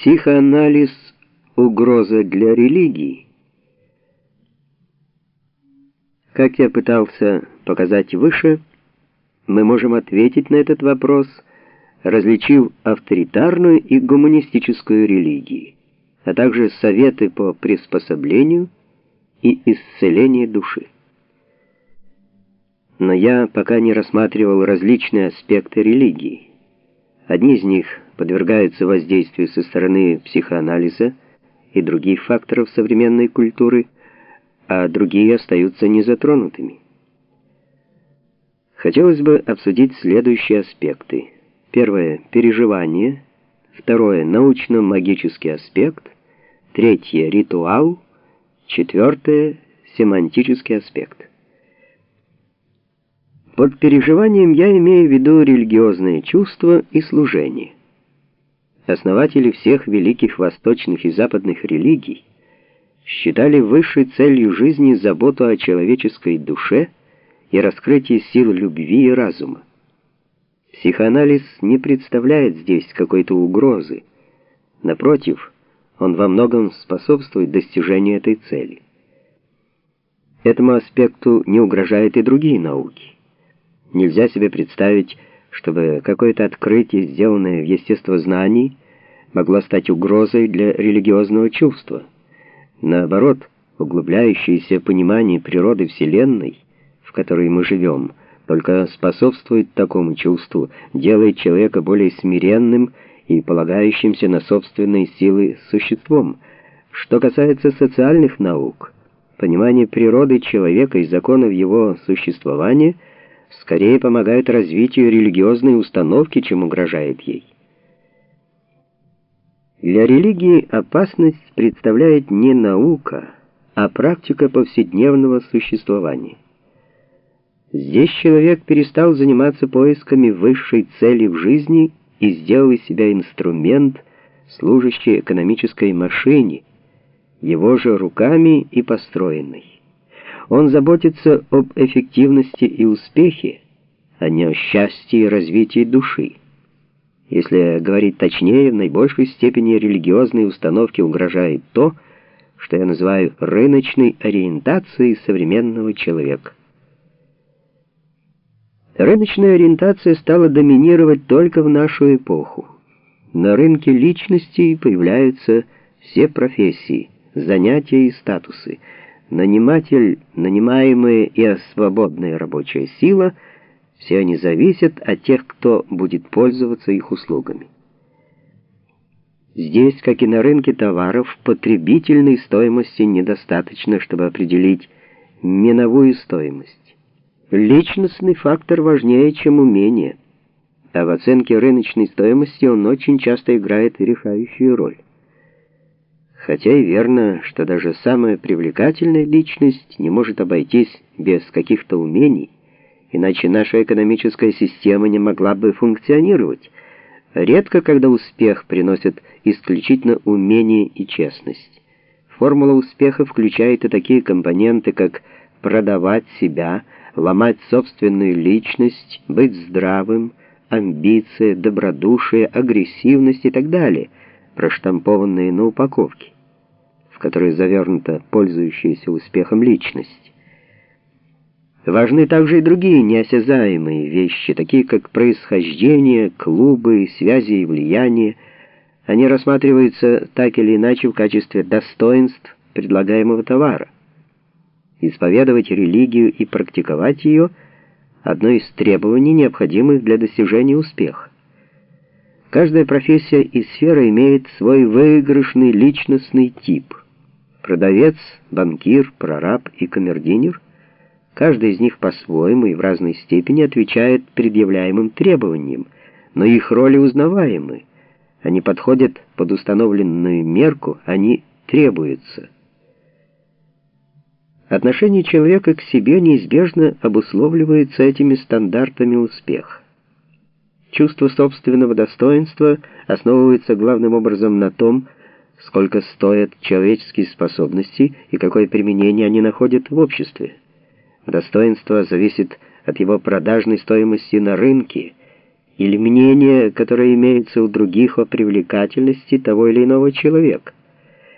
Психоанализ – угроза для религии. Как я пытался показать выше, мы можем ответить на этот вопрос, различив авторитарную и гуманистическую религии, а также советы по приспособлению и исцелению души. Но я пока не рассматривал различные аспекты религии. Одни из них подвергаются воздействию со стороны психоанализа и других факторов современной культуры, а другие остаются незатронутыми. Хотелось бы обсудить следующие аспекты. Первое – переживание. Второе – научно-магический аспект. Третье – ритуал. Четвертое – семантический аспект. Под переживанием я имею в виду религиозные чувства и служение. Основатели всех великих восточных и западных религий считали высшей целью жизни заботу о человеческой душе и раскрытие сил любви и разума. Психоанализ не представляет здесь какой-то угрозы. Напротив, он во многом способствует достижению этой цели. Этому аспекту не угрожают и другие науки. Нельзя себе представить, чтобы какое-то открытие, сделанное в естествознании, могло стать угрозой для религиозного чувства. Наоборот, углубляющееся понимание природы Вселенной, в которой мы живем, только способствует такому чувству, делает человека более смиренным и полагающимся на собственные силы существом. Что касается социальных наук, понимание природы человека и законов его существования – скорее помогает развитию религиозной установки, чем угрожает ей. Для религии опасность представляет не наука, а практика повседневного существования. Здесь человек перестал заниматься поисками высшей цели в жизни и сделал из себя инструмент, служащий экономической машине, его же руками и построенной. Он заботится об эффективности и успехе, а не о счастье и развитии души. Если говорить точнее, в наибольшей степени религиозной установке угрожает то, что я называю рыночной ориентацией современного человека. Рыночная ориентация стала доминировать только в нашу эпоху. На рынке личностей появляются все профессии, занятия и статусы – наниматель, нанимаемые и свободная рабочая сила, все они зависят от тех, кто будет пользоваться их услугами. Здесь, как и на рынке товаров, потребительной стоимости недостаточно, чтобы определить миновую стоимость. Личностный фактор важнее, чем умение, а в оценке рыночной стоимости он очень часто играет решающую роль. Хотя и верно, что даже самая привлекательная личность не может обойтись без каких-то умений, иначе наша экономическая система не могла бы функционировать. Редко, когда успех приносит исключительно умение и честность. Формула успеха включает и такие компоненты, как продавать себя, ломать собственную личность, быть здравым, амбиция, добродушие, агрессивность и так далее – проштампованные на упаковке, в которой завернута пользующаяся успехом личность. Важны также и другие неосязаемые вещи, такие как происхождение, клубы, связи и влияние. Они рассматриваются так или иначе в качестве достоинств предлагаемого товара. Исповедовать религию и практиковать ее – одно из требований, необходимых для достижения успеха. Каждая профессия и сфера имеет свой выигрышный личностный тип. Продавец, банкир, прораб и камердинер, каждый из них по-своему и в разной степени отвечает предъявляемым требованиям, но их роли узнаваемы. Они подходят под установленную мерку, они требуются. Отношение человека к себе неизбежно обусловливается этими стандартами успеха. Чувство собственного достоинства основывается главным образом на том, сколько стоят человеческие способности и какое применение они находят в обществе. Достоинство зависит от его продажной стоимости на рынке или мнение, которое имеется у других о привлекательности того или иного человека.